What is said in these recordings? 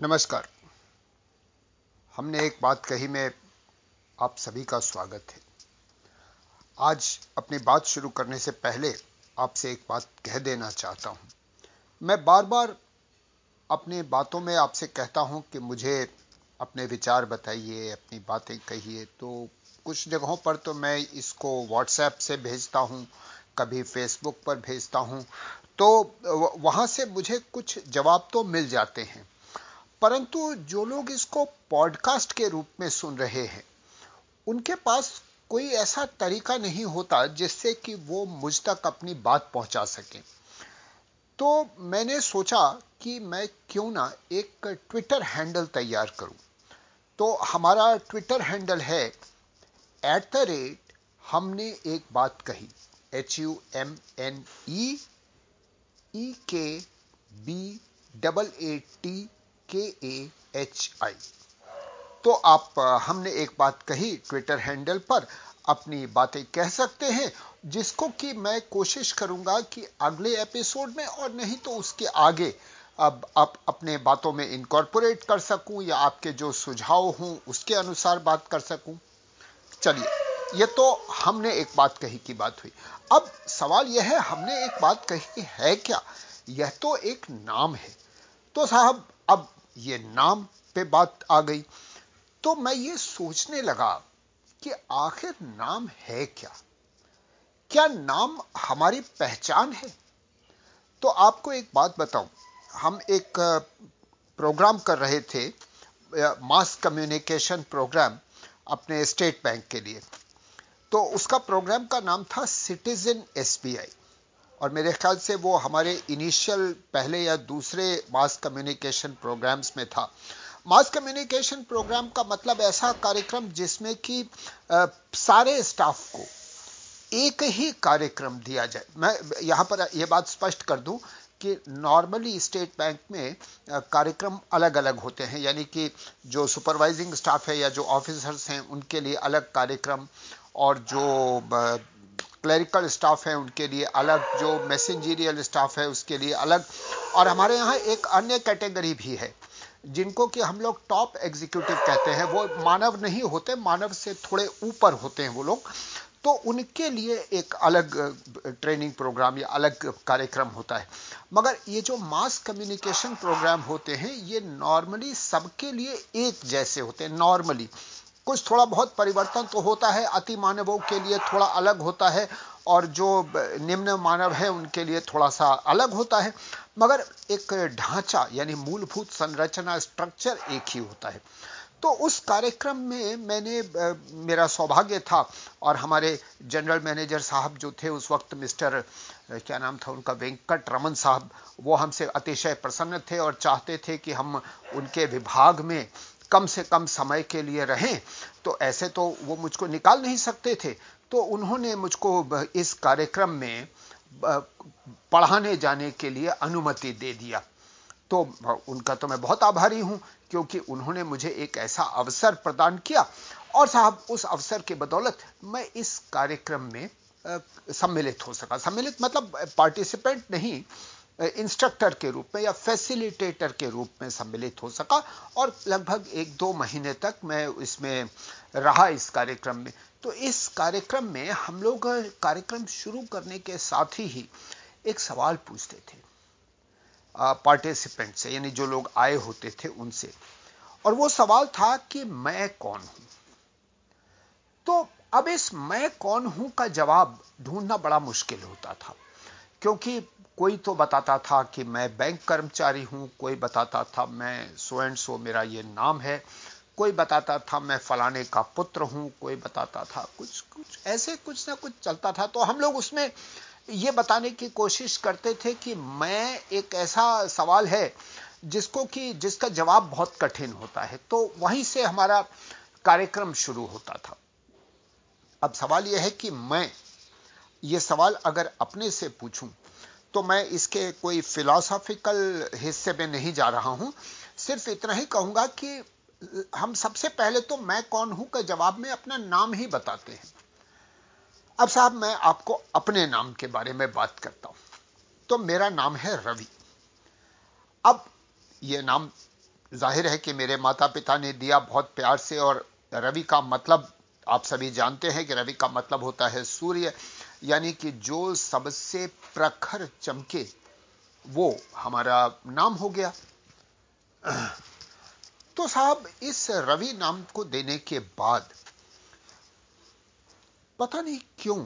नमस्कार। हमने एक बात कही, में आप सभी का स्वागत है। आज अपनी बात शुरू करने से पहले आपसे एक बात कह देना चाहता हूँ। मैं बार बार अपने बातों में आपसे कहता हूँ कि मुझे अपने विचार बताइए, अपनी बातें कहिए। तो कुछ जगहों पर तो मैं इसको व्हाट्सएप से भेजता हूँ कभी फेसबुक पर भेजता हूँ तो वहाँ से मुझे कुछ जवाब तो मिल जाते हैं। परंतु जो लोग इसको पॉडकास्ट के रूप में सुन रहे हैं, उनके पास कोई ऐसा तरीका नहीं होता जिससे कि वो मुझ तक अपनी बात पहुँचा सके। तो मैंने सोचा कि मैं क्यों ना एक ट्विटर हैंडल तैयार करूँ। तो हमारा ट्विटर हैंडल है एट द रेट हमने एक बात कही। H U M N E E K B double A T के ए एच आई तो आप हमने एक बात कही ट्विटर हैंडल पर अपनी बातें कह सकते हैं, जिसको कि मैं कोशिश करूँगा कि अगले एपिसोड में और नहीं तो उसके आगे अब आप अपने बातों में इनकॉर्पोरेट कर सकूँ या आपके जो सुझाव हों उसके अनुसार बात कर सकूँ। चलिए। ये तो हमने एक बात कही की बात हुई। अब सवाल यह है, हमने एक बात कही है क्या? यह तो एक नाम है। तो साहब, अब ये नाम पे बात आ गई। तो मैं ये सोचने लगा कि आखिर नाम है क्या? क्या नाम हमारी पहचान है? तो आपको एक बात बताऊँ। हम एक प्रोग्राम कर रहे थे मास कम्युनिकेशन प्रोग्राम अपने स्टेट बैंक के लिए। तो उसका प्रोग्राम का नाम था सिटीजन एसबीआई। और मेरे ख्याल से वो हमारे इनिशियल पहले या दूसरे मास कम्युनिकेशन प्रोग्राम्स में था। मास कम्युनिकेशन प्रोग्राम का मतलब ऐसा कार्यक्रम जिसमें कि सारे स्टाफ को एक ही कार्यक्रम दिया जाए। मैं यहाँ पर यह बात स्पष्ट कर दूँ कि नॉर्मली स्टेट बैंक में कार्यक्रम अलग अलग होते हैं। यानी कि जो सुपरवाइजिंग स्टाफ है या जो ऑफिसर्स हैं, उनके लिए अलग कार्यक्रम और जो क्लरिकल स्टाफ है, उनके लिए अलग, जो मैसेंजीरियल स्टाफ है, उसके लिए अलग। और हमारे यहाँ एक अन्य कैटेगरी भी है, जिनको कि हम लोग टॉप एग्जीक्यूटिव कहते हैं। वो मानव नहीं होते, मानव से थोड़े ऊपर होते हैं वो लोग। तो उनके लिए एक अलग ट्रेनिंग प्रोग्राम या अलग कार्यक्रम होता है। मगर ये जो मास कम्युनिकेशन प्रोग्राम होते हैं, ये नॉर्मली सबके लिए एक जैसे होते हैं नॉर्मली कुछ थोड़ा बहुत परिवर्तन तो होता है, अति मानवों के लिए थोड़ा अलग होता है और जो निम्न मानव है, उनके लिए थोड़ा सा अलग होता है। मगर एक ढांचा यानी मूलभूत संरचना स्ट्रक्चर एक ही होता है। तो उस कार्यक्रम में मैंने मेरा सौभाग्य था और हमारे जनरल मैनेजर साहब जो थे, उस वक्त मिस्टर क्या नाम था उनका, वेंकट रमन साहब, वो हमसे अतिशय प्रसन्न थे और चाहते थे कि हम उनके विभाग में कम से कम समय के लिए रहें तो ऐसे तो वो मुझको निकाल नहीं सकते थे। तो उन्होंने मुझको इस कार्यक्रम में पढ़ाने जाने के लिए अनुमति दे दिया। तो उनका तो मैं बहुत आभारी हूँ, क्योंकि उन्होंने मुझे एक ऐसा अवसर प्रदान किया। और साहब, उस अवसर के बदौलत मैं इस कार्यक्रम में सम्मिलित हो सका। सम्मिलित मतलब पार्टिसिपेंट नहीं इंस्ट्रक्टर के रूप में या फैसिलिटेटर के रूप में सम्मिलित हो सका और लगभग एक दो महीने तक मैं इसमें रहा इस कार्यक्रम में। तो इस कार्यक्रम में हम लोग कार्यक्रम शुरू करने के साथ ही एक सवाल पूछते थे पार्टिसिपेंट से, यानी जो लोग आए होते थे उनसे। और वो सवाल था कि मैं कौन हूँ? तो अब इस मैं कौन हूँ का जवाब ढूंढना बड़ा मुश्किल होता था। क्योंकि कोई तो बताता था कि मैं बैंक कर्मचारी हूँ, कोई बताता था मैं सो एंड सो मेरा ये नाम है, कोई बताता था मैं फलाने का पुत्र हूँ, कोई बताता था, कुछ कुछ ऐसे कुछ ना कुछ चलता था। तो हम लोग उसमें ये बताने की कोशिश करते थे कि मैं एक ऐसा सवाल है जिसको कि, जिसका जवाब बहुत कठिन होता है। तो वहीं से हमारा कार्यक्रम शुरू होता था। अब सवाल यह है कि मैं ये सवाल अगर अपने से पूछूँ तो मैं इसके कोई फिलॉसॉफिकल हिस्से में नहीं जा रहा हूँ। सिर्फ़ इतना ही कहूँगा कि, हम सबसे पहले तो मैं कौन हूँ का जवाब में अपना नाम ही बताते हैं। अब साहब, मैं आपको अपने नाम के बारे में बात करता हूँ। तो मेरा नाम है रवि। अब यह नाम ज़ाहिर है कि मेरे माता पिता ने दिया बहुत प्यार से, और रवि का मतलब आप सभी जानते हैं कि रवि का मतलब होता है सूर्य। यानी कि जो सबसे प्रखर चमके, वो हमारा नाम हो गया। तो साहब, इस रवि नाम को देने के बाद पता नहीं क्यों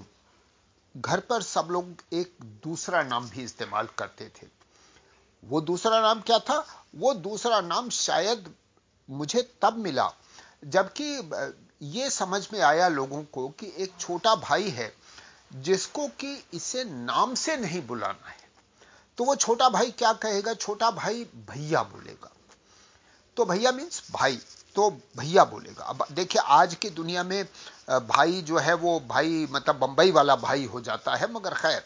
घर पर सब लोग एक दूसरा नाम भी इस्तेमाल करते थे। वो दूसरा नाम क्या था? वो दूसरा नाम शायद मुझे तब मिला जबकि ये समझ में आया लोगों को कि एक छोटा भाई है जिसको कि इसे नाम से नहीं बुलाना है। तो वो छोटा भाई क्या कहेगा? छोटा भाई भैया बोलेगा। तो भैया मीन्स भाई। तो भैया बोलेगा। अब देखिए, आज की दुनिया में भाई जो है वो भाई मतलब बंबई वाला भाई हो जाता है, मगर खैर।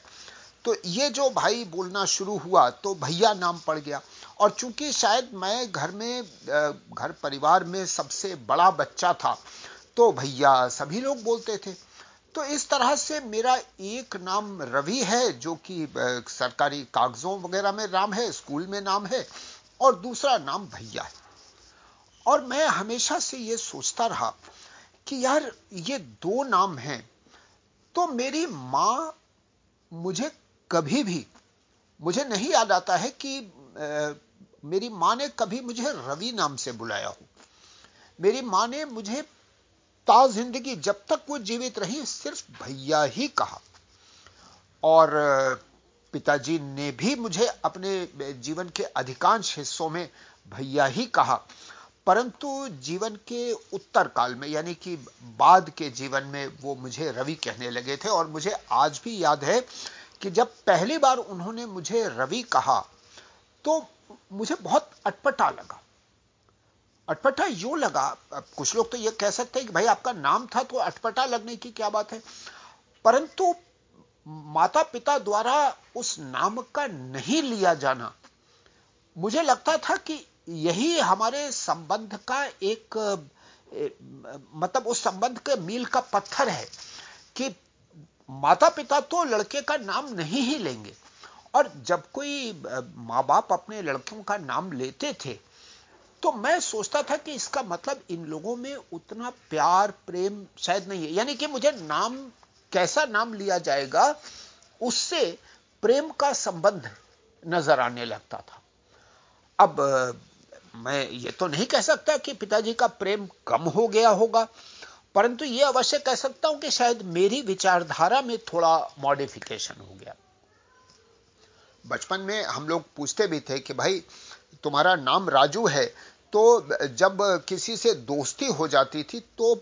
तो ये जो भाई बोलना शुरू हुआ तो भैया नाम पड़ गया। और चूँकि शायद मैं घर में घर परिवार में सबसे बड़ा बच्चा था तो भैया सभी लोग बोलते थे। तो इस तरह से मेरा एक नाम रवि है जो कि सरकारी कागजों वगैरह में नाम है स्कूल में नाम है और दूसरा नाम भैया है। और मैं हमेशा से यह सोचता रहा कि यार ये दो नाम हैं तो मेरी माँ मुझे कभी भी मुझे नहीं याद आता है कि आ, मेरी माँ ने कभी मुझे रवि नाम से बुलाया हो। मेरी माँ ने मुझे ता ज़िंदगी जब तक वो जीवित रही, सिर्फ़ भैया ही कहा। और पिताजी ने भी मुझे अपने जीवन के अधिकांश हिस्सों में भैया ही कहा। परंतु जीवन के उत्तर काल में, यानी कि बाद के जीवन में वो मुझे रवि कहने लगे थे। और मुझे आज भी याद है कि जब पहली बार उन्होंने मुझे रवि कहा तो मुझे बहुत अटपटा लगा। अटपटा यूँ लगा कुछ लोग तो यह कह सकते हैं कि भाई आपका नाम था तो अटपटा लगने की क्या बात है? परंतु माता पिता द्वारा उस नाम का नहीं लिया जाना, मुझे लगता था कि यही हमारे संबंध का एक मतलब उस संबंध के मील का पत्थर है कि माता पिता तो लड़के का नाम नहीं ही लेंगे। और जब कोई माँ बाप अपने लड़कों का नाम लेते थे तो मैं सोचता था कि इसका मतलब इन लोगों में उतना प्यार, प्रेम शायद नहीं है। यानी कि मुझे नाम, कैसा नाम लिया जाएगा, उससे प्रेम का संबंध नज़र आने लगता था। अब मैं ये तो नहीं कह सकता कि पिताजी का प्रेम कम हो गया होगा, परंतु यह अवश्य कह सकता हूँ कि शायद मेरी विचारधारा में थोड़ा मॉडिफिकेशन हो गया। बचपन में हम लोग पूछते भी थे कि भाई, तुम्हारा नाम राजू है तो जब किसी से दोस्ती हो जाती थी तो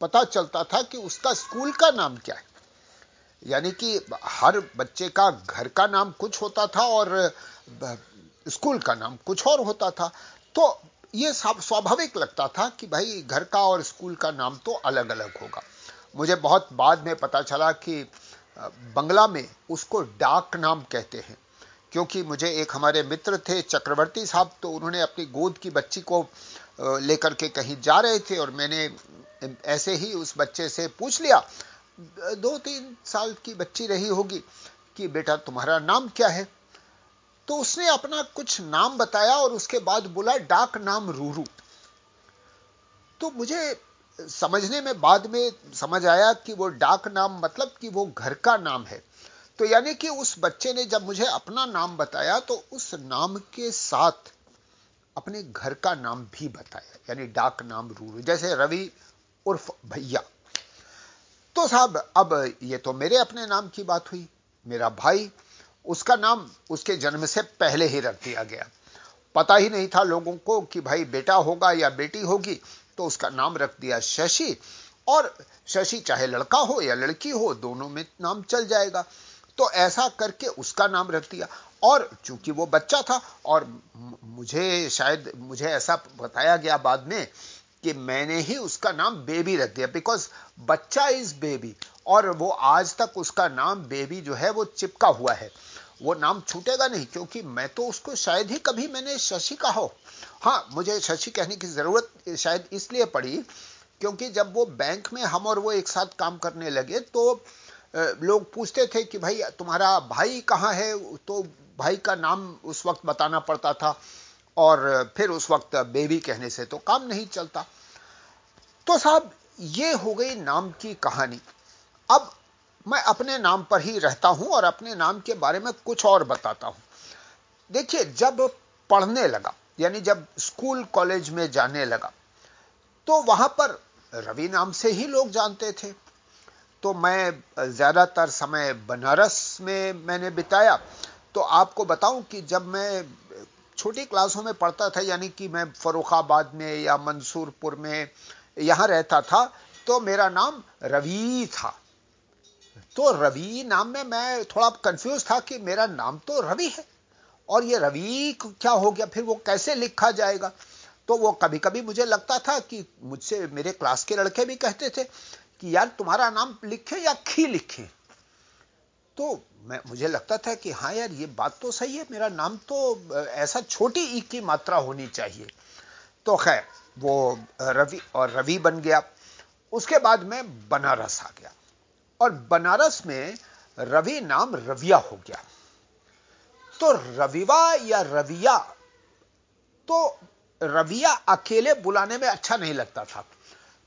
पता चलता था कि उसका स्कूल का नाम क्या है। यानी कि हर बच्चे का घर का नाम कुछ होता था और स्कूल का नाम कुछ और होता था। तो यह स्वाभाविक लगता था कि भाई घर का और स्कूल का नाम तो अलग अलग होगा। मुझे बहुत बाद में पता चला कि बंगला में उसको डाक नाम कहते हैं। क्योंकि मुझे एक हमारे मित्र थे, चक्रवर्ती साहब तो उन्होंने अपनी गोद की बच्ची को लेकर के कहीं जा रहे थे और मैंने ऐसे ही उस बच्चे से पूछ लिया, दो तीन साल की बच्ची रही होगी कि बेटा तुम्हारा नाम क्या है? तो उसने अपना कुछ नाम बताया और उसके बाद बोला, डाक नाम रूरू। तो मुझे समझने में बाद में समझ आया कि वो डाक नाम मतलब कि वो घर का नाम है। तो यानी कि उस बच्चे ने जब मुझे अपना नाम बताया तो उस नाम के साथ अपने घर का नाम भी बताया, यानी डाक नाम रूरू, जैसे रवि उर्फ़ भैया। तो साहब, अब ये तो मेरे अपने नाम की बात हुई, मेरा भाई, उसका नाम उसके जन्म से पहले ही रख दिया गया। पता ही नहीं था लोगों को कि भाई बेटा होगा या बेटी होगी तो उसका नाम रख दिया शशि, और शशि चाहे लड़का हो या लड़की हो, दोनों में नाम चल जाएगा। तो ऐसा करके उसका नाम रख दिया। और चूँकि वो बच्चा था और मुझे शायद, मुझे ऐसा बताया गया बाद में कि मैंने ही उसका नाम बेबी रख दिया। बिकॉज़ बच्चा इज़ बेबी और वो आज तक उसका नाम बेबी जो है वो चिपका हुआ है। वो नाम छूटेगा नहीं क्योंकि मैं तो उसको शायद ही कभी मैंने शशि कहा हो। हाँ मुझे शशि कहने की ज़रूरत शायद इसलिए पड़ी क्योंकि जब वो बैंक में हम और वो एक साथ काम करने लगे तो लोग पूछते थे कि भाई, तुम्हारा भाई कहाँ है? तो भाई का नाम उस वक्त बताना पड़ता था और फिर उस वक्त बेबी कहने से तो काम नहीं चलता। तो साहब, ये हो गई नाम की कहानी। अब मैं अपने नाम पर ही रहता हूँ और अपने नाम के बारे में कुछ और बताता हूँ। देखिए, जब पढ़ने लगा, यानी जब स्कूल कॉलेज में जाने लगा तो वहाँ पर रवि नाम से ही लोग जानते थे। तो मैं ज़्यादातर समय बनारस में मैंने बिताया। तो आपको बताऊँ कि जब मैं छोटी क्लासों में पढ़ता था, यानी कि मैं फरुखाबाद में या मंसूरपुर में यहाँ रहता था तो मेरा नाम रवि था। तो रवि नाम में मैं थोड़ा कंफ्यूज था कि मेरा नाम तो रवि है, और ये रवि क्या हो गया, फिर वो कैसे लिखा जाएगा? तो वो कभी कभी मुझे लगता था कि मुझसे मेरे क्लास के लड़के भी कहते थे कि यार तुम्हारा नाम लिखे या खी लिखे? तो मैं, मुझे लगता था कि हाँ यार, ये बात तो सही है, मेरा नाम तो ऐसा छोटी ई की मात्रा होनी चाहिए। तो खैर, वो रवि और रवि बन गया। उसके बाद मैं बनारस आ गया। और बनारस में रवि नाम रविया हो गया। तो रविवा या रविया तो रविया अकेले बुलाने में अच्छा नहीं लगता था।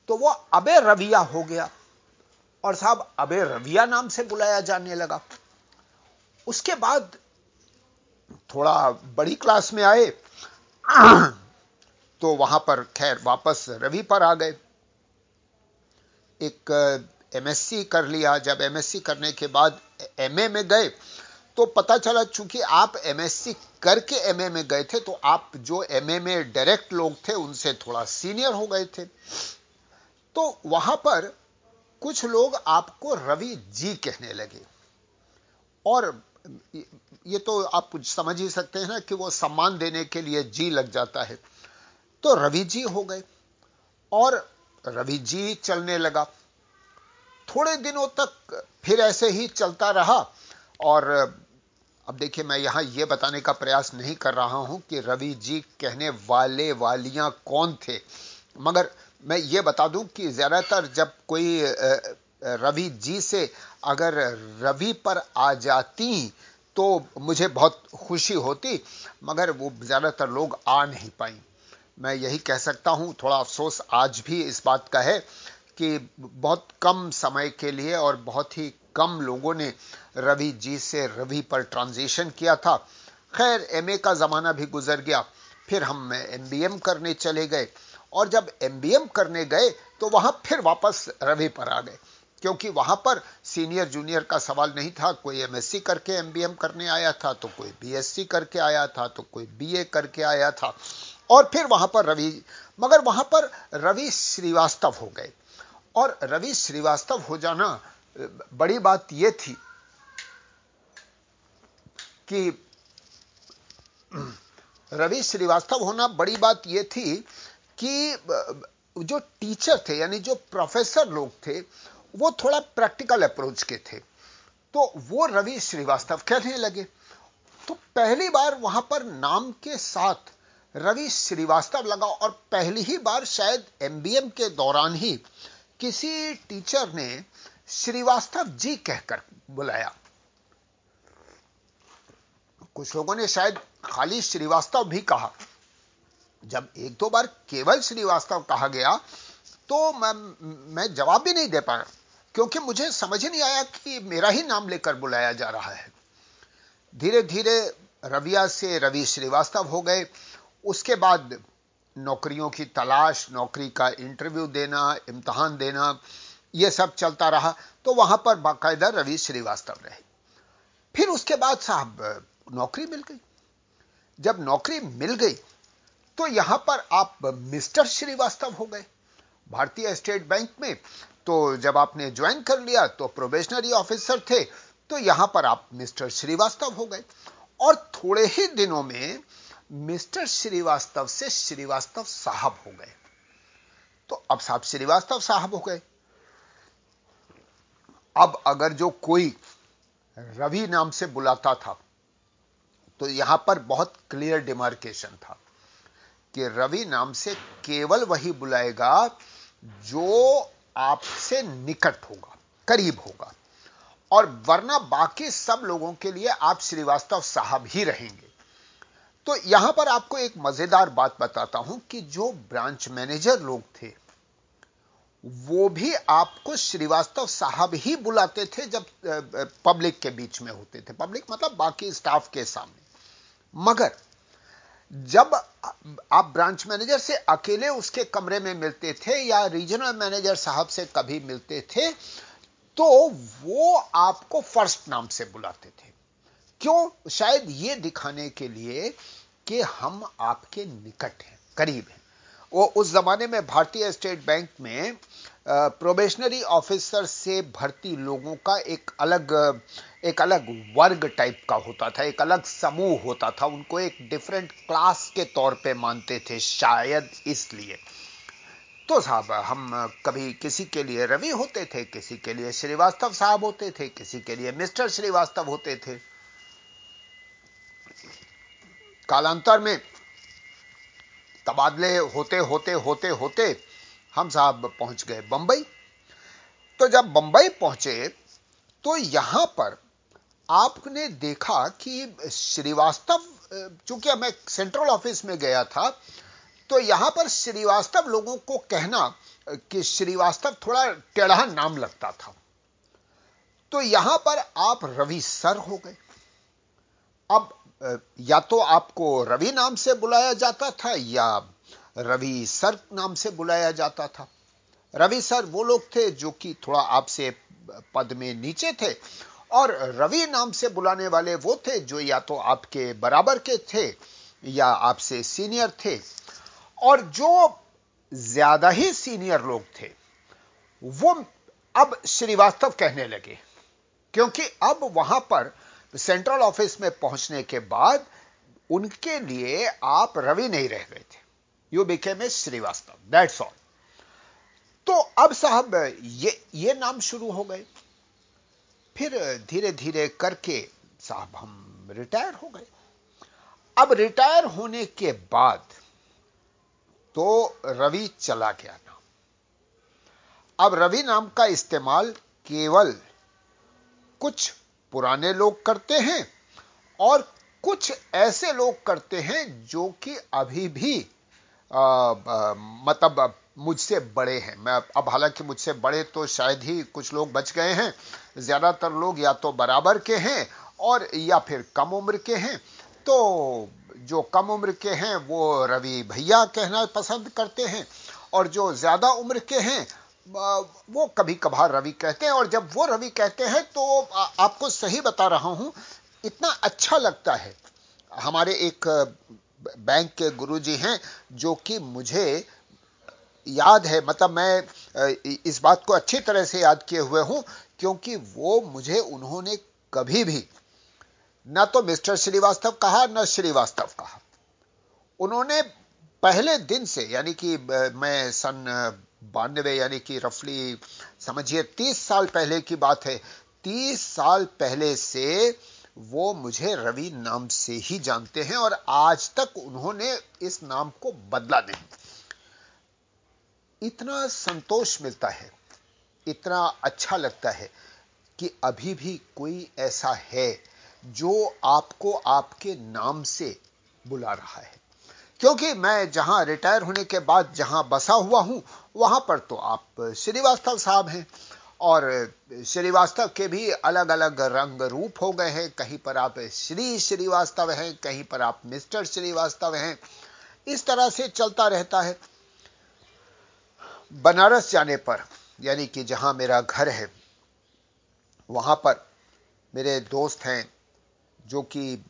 तो वो अबे रविया हो गया। और साहब, अबे रविया नाम से बुलाया जाने लगा। उसके बाद थोड़ा बड़ी क्लास में आए तो वहाँ पर, खैर, वापस रवि पर आ गए। एक एमएससी कर लिया। जब एमएससी करने के बाद एमए में गए तो पता चला, चूँकि आप एमएससी करके एमए में गए थे तो आप जो एमए में डायरेक्ट लोग थे, उनसे थोड़ा सीनियर हो गए थे। तो वहाँ पर कुछ लोग आपको रवि जी कहने लगे। और ये तो आप कुछ समझ ही सकते हैं ना कि वो सम्मान देने के लिए जी लग जाता है। तो रवि जी हो गए और रवि जी चलने लगा। थोड़े दिनों तक फिर ऐसे ही चलता रहा और अब देखिए मैं यहाँ यह बताने का प्रयास नहीं कर रहा हूँ कि रवि जी कहने वाले वालियाँ कौन थे, मगर मैं ये बता दूँ कि ज़्यादातर जब कोई रवि जी से अगर रवि पर आ जाती तो मुझे बहुत खुशी होती, मगर वो ज़्यादातर लोग आ नहीं पाई। मैं यही कह सकता हूँ, थोड़ा अफसोस आज भी इस बात का है कि बहुत कम समय के लिए और बहुत ही कम लोगों ने रवि जी से रवि पर ट्रांजिशन किया था। खैर एमए का जमाना भी गुजर गया, फिर हम एमबीएम करने चले गए। और जब एमबीएम करने गए तो वहाँ फिर वापस रवि पर आ गए। क्योंकि वहाँ पर सीनियर जूनियर का सवाल नहीं था, कोई एमएससी करके एमबीएम करने आया था तो कोई बीएससी करके आया था तो कोई बीए करके आया था। और फिर वहाँ पर रवि, मगर वहाँ पर रवि श्रीवास्तव हो गए। और रवि श्रीवास्तव हो जाना, बड़ी बात यह थी कि रवि श्रीवास्तव होना बड़ी बात यह थी कि जो टीचर थे, यानी जो प्रोफेसर लोग थे, वो थोड़ा प्रैक्टिकल अप्रोच के थे। तो वो रवि श्रीवास्तव कहने लगे। तो पहली बार वहाँ पर नाम के साथ रवि श्रीवास्तव लगा और पहली ही बार शायद एमबीएम के दौरान ही किसी टीचर ने श्रीवास्तव जी कहकर बुलाया। कुछ लोगों ने शायद खाली श्रीवास्तव भी कहा। जब एक दो बार केवल श्रीवास्तव कहा गया तो मैं मैं जवाब भी नहीं दे पाया, क्योंकि मुझे समझ नहीं आया कि मेरा ही नाम लेकर बुलाया जा रहा है। धीरे धीरे रविया से रवि श्रीवास्तव हो गए। उसके बाद नौकरियों की तलाश, नौकरी का इंटरव्यू देना, इम्तहान देना यह सब चलता रहा तो वहाँ पर बाकायदा रवि श्रीवास्तव रहे। फिर उसके बाद साहब नौकरी मिल गई। जब नौकरी मिल गई तो यहाँ पर आप मिस्टर श्रीवास्तव हो गए। भारतीय स्टेट बैंक में तो जब आपने ज्वाइन कर लिया तो प्रोबेशनरी ऑफिसर थे तो यहाँ पर आप मिस्टर श्रीवास्तव हो गए। और थोड़े ही दिनों में मिस्टर श्रीवास्तव से श्रीवास्तव साहब हो गए। तो अब साहब श्रीवास्तव साहब हो गए। अब अगर जो कोई रवि नाम से बुलाता था तो यहाँ पर बहुत क्लियर डिमार्केशन था। कि रवि नाम से केवल वही बुलाएगा जो आपसे निकट होगा, करीब होगा। और वरना बाकी सब लोगों के लिए आप श्रीवास्तव साहब ही रहेंगे। तो यहाँ पर आपको एक मज़ेदार बात बताता हूँ कि जो ब्रांच मैनेजर लोग थे, वो भी आपको श्रीवास्तव साहब ही बुलाते थे जब पब्लिक के बीच में होते थे। पब्लिक मतलब बाकी स्टाफ के सामने। मगर जब आप ब्रांच मैनेजर से अकेले उसके कमरे में मिलते थे या रीजनल मैनेजर साहब से कभी मिलते थे तो वो आपको फ़र्स्ट नाम से बुलाते थे। क्यों? शायद ये दिखाने के लिए कि हम आपके निकट हैं, करीब हैं। वो उस जमाने में भारतीय स्टेट बैंक में प्रोबेशनरी ऑफिसर से भर्ती लोगों का एक अलग एक अलग वर्ग टाइप का होता था, एक अलग समूह होता था, उनको एक डिफरेंट क्लास के तौर पे मानते थे शायद इसलिए। तो साहब, हम कभी किसी के लिए रवि होते थे, किसी के लिए श्रीवास्तव साहब होते थे, किसी के लिए मिस्टर श्रीवास्तव होते थे। कालांतर में तबादले होते होते होते होते हम साहब पहुँच गए बंबई। तो जब बंबई पहुँचे तो यहाँ पर आपने देखा कि श्रीवास्तव, चूँकि मैं सेंट्रल ऑफ़िस में गया था तो यहाँ पर श्रीवास्तव लोगों को कहना कि श्रीवास्तव थोड़ा टेढ़ा नाम लगता था। तो यहाँ पर आप रवि सर हो गए। अब, या तो आपको रवि नाम से बुलाया जाता था, या रवि सर नाम से बुलाया जाता था। रवि सर वो लोग थे जो कि थोड़ा आपसे पद में नीचे थे और रवि नाम से बुलाने वाले वो थे जो या तो आपके बराबर के थे या आपसे सीनियर थे। और जो ज़्यादा ही सीनियर लोग थे, वो अब श्रीवास्तव कहने लगे। क्योंकि अब वहाँ पर सेंट्रल ऑफ़िस में पहुँचने के बाद उनके लिए आप रवि नहीं रह गए थे। You became a Srivastava that's all तो अब साहब, ये ये नाम शुरू हो गए। फिर धीरे धीरे करके साहब हम रिटायर हो गए। अब रिटायर होने के बाद तो रवि चला गया नाम। अब रवि नाम का इस्तेमाल केवल कुछ पुराने लोग करते हैं और कुछ ऐसे लोग करते हैं जो कि अभी भी मतलब मुझसे बड़े हैं। मैं अब हालाँकि मुझसे बड़े तो शायद ही कुछ लोग बच गए हैं ज़्यादातर लोग या तो बराबर के हैं और या फिर कम उम्र के हैं। तो जो कम उम्र के हैं, वो रवि भैया कहना पसंद करते हैं और जो ज़्यादा उम्र के हैं वो कभी कभार रवि कहते हैं और जब वो रवि कहते हैं तो आपको सही बता रहा हूँ, इतना अच्छा लगता है। हमारे एक बैंक के गुरुजी हैं जो कि मुझे याद है मतलब मैं इस बात को अच्छी तरह से याद किए हुए हूँ क्योंकि वो मुझे उन्होंने कभी भी, ना तो मिस्टर श्रीवास्तव कहा, न श्रीवास्तव कहा। उन्होंने पहले दिन से, यानी कि मैं सन बानवे, यानी कि रफली, समझिए, तीस साल पहले की बात है, तीस साल पहले से वो मुझे रवि नाम से ही जानते हैं और आज तक उन्होंने इस नाम को बदला नहीं। इतना संतोष मिलता है। इतना अच्छा लगता है कि अभी भी कोई ऐसा है जो आपको आपके नाम से बुला रहा है। क्योंकि मैं जहाँ रिटायर होने के बाद जहाँ बसा हुआ हूँ, वहाँ पर तो आप श्रीवास्तव साहब हैं और श्रीवास्तव के भी अलग अलग रंग रूप हो गए हैं। कहीं पर आप श्री श्रीवास्तव हैं, कहीं पर आप मिस्टर श्रीवास्तव हैं। इस तरह से चलता रहता है। बनारस जाने पर यानी कि जहाँ मेरा घर है, वहाँ पर मेरे दोस्त हैं जो कि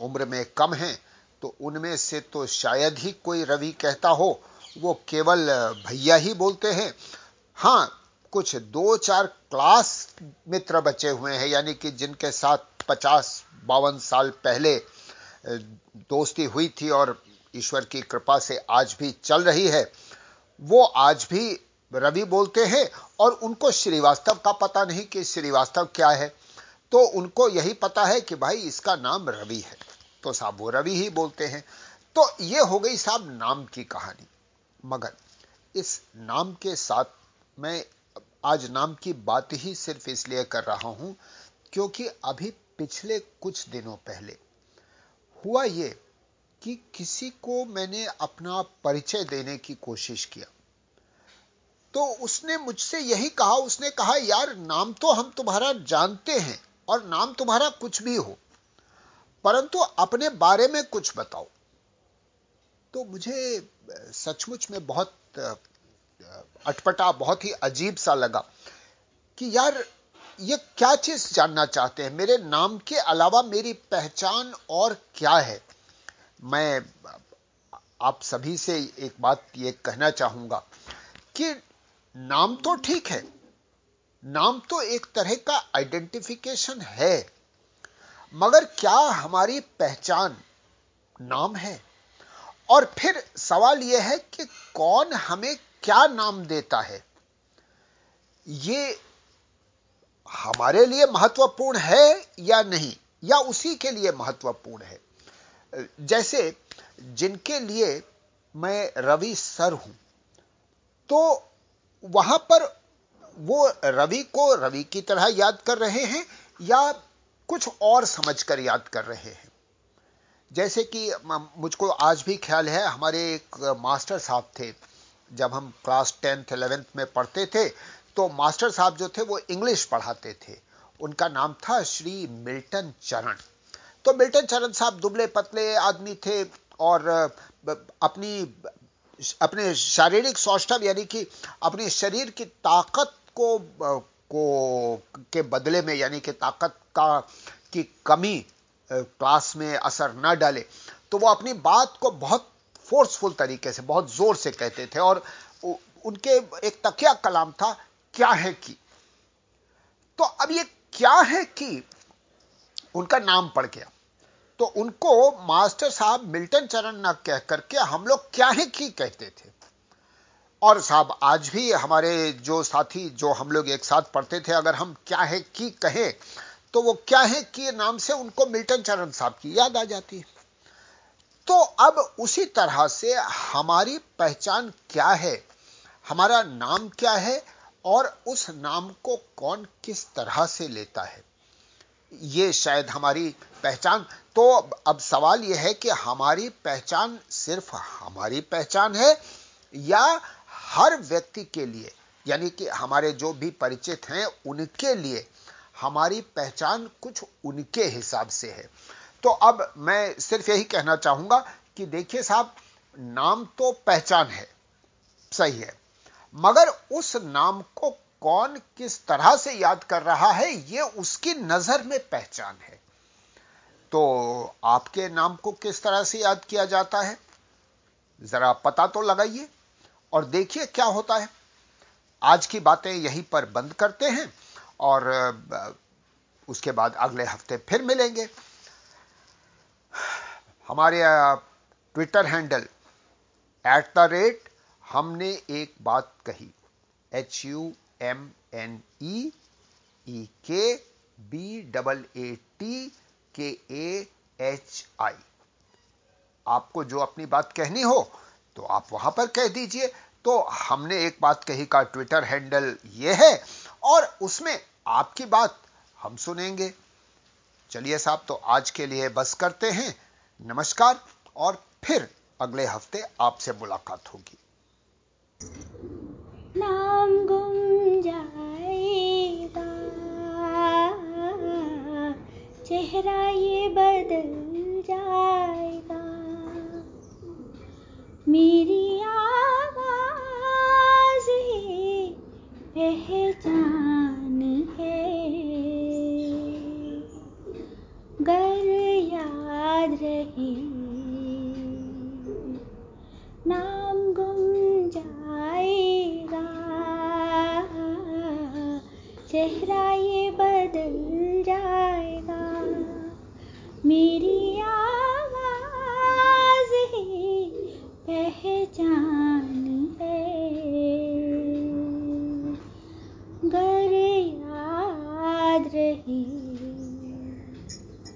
उम्र में कम हैं तो उनमें से तो शायद ही कोई रवि कहता हो, वो केवल भैया ही बोलते हैं। हाँ, कुछ दो चार क्लास मित्र बचे हुए हैं, यानी कि जिनके साथ पचास बावन साल पहले दोस्ती हुई थी और ईश्वर की कृपा से आज भी चल रही है। वो आज भी रवि बोलते हैं और उनको श्रीवास्तव का पता नहीं कि श्रीवास्तव क्या है। तो उनको यही पता है कि भाई इसका नाम रवि है। तो साहब वो रवि ही बोलते हैं। तो ये हो गई साहब नाम की कहानी। मगर इस नाम के साथ मैं आज नाम की बात ही सिर्फ़ इसलिए कर रहा हूँ क्योंकि अभी पिछले कुछ दिनों पहले हुआ ये कि किसी को मैंने अपना परिचय देने की कोशिश किया। तो उसने मुझसे यही कहा, उसने कहा, यार, नाम तो हम तुम्हारा जानते हैं और नाम तुम्हारा कुछ भी हो, परंतु अपने बारे में कुछ बताओ। तो मुझे सचमुच में बहुत अटपटा, बहुत ही अजीब सा लगा कि, यार, ये क्या चीज़ जानना चाहते हैं? मेरे नाम के अलावा मेरी पहचान और क्या है? मैं आप सभी से एक बात ये कहना चाहूँगा कि नाम तो ठीक है। नाम तो एक तरह का आइडेंटिफिकेशन है। मगर क्या हमारी पहचान नाम है? और फिर सवाल यह है कि कौन हमें क्या नाम देता है? ये हमारे लिए महत्वपूर्ण है या नहीं? या उसी के लिए महत्वपूर्ण है? जैसे जिनके लिए मैं रवि सर हूँ तो वहाँ पर वो रवि को रवि की तरह याद कर रहे हैं या कुछ और समझकर याद कर रहे हैं? जैसे कि मुझको आज भी ख्याल है, हमारे एक मास्टर साहब थे। जब हम क्लास टेंथ, इलेवेंथ में पढ़ते थे तो मास्टर साहब जो थे वो इंग्लिश पढ़ाते थे। उनका नाम था श्री मिल्टन चरण। तो मिल्टन चरण साहब दुबले पतले आदमी थे और अपनी अपने शारीरिक सौष्ठव, यानी कि अपने शरीर की ताकत को को, के बदले में, यानी कि ताकत का, की कमी क्लास में असर न डाले तो वो अपनी बात को बहुत फोर्सफुल तरीके से, बहुत ज़ोर से कहते थे। और उनके एक तकिया कलाम था, क्या है कि? तो अब ये क्या है कि उनका नाम पड़ गया। तो उनको मास्टर साहब मिल्टन चरण न कह करके हम लोग क्या है की कहते थे। और साहब, आज भी हमारे जो साथी जो हम लोग एक साथ पढ़ते थे, अगर हम क्या है की कहें तो वो क्या है कि नाम से उनको मिल्टन चरण साहब की याद आ जाती है। तो अब उसी तरह से हमारी पहचान क्या है, हमारा नाम क्या है, और उस नाम को कौन किस तरह से लेता है। ये शायद हमारी पहचान। तो अब सवाल यह है कि हमारी पहचान सिर्फ़ हमारी पहचान है या हर व्यक्ति के लिए, यानी कि हमारे जो भी परिचित हैं, उनके लिए हमारी पहचान कुछ उनके हिसाब से है। तो अब मैं सिर्फ़ यही कहना चाहूँगा कि देखिए साहब, नाम तो पहचान है, सही है, मगर उस नाम को कौन किस तरह से याद कर रहा है यह उसकी नज़र में पहचान है। तो आपके नाम को किस तरह से याद किया जाता है? जरा पता तो लगाइए और देखिए क्या होता है। आज की बातें यहीं पर बंद करते हैं और उसके बाद अगले हफ़्ते फिर मिलेंगे। हमारे twitter handle at the rate हमने एक बात कही H U M N E E K B double A T के ए एच आई आपको जो अपनी बात कहनी हो तो आप वहाँ पर कह दीजिए। तो हमने एक बात कही का ट्विटर हैंडल यह है, और उसमें आपकी बात हम सुनेंगे। चलिए साहब तो आज के लिए बस करते हैं। नमस्कार, और फिर अगले हफ़्ते आपसे मुलाकात होगी। नाम गुम चेहरा ये बदल जाएगा। मेरी आवाज़ है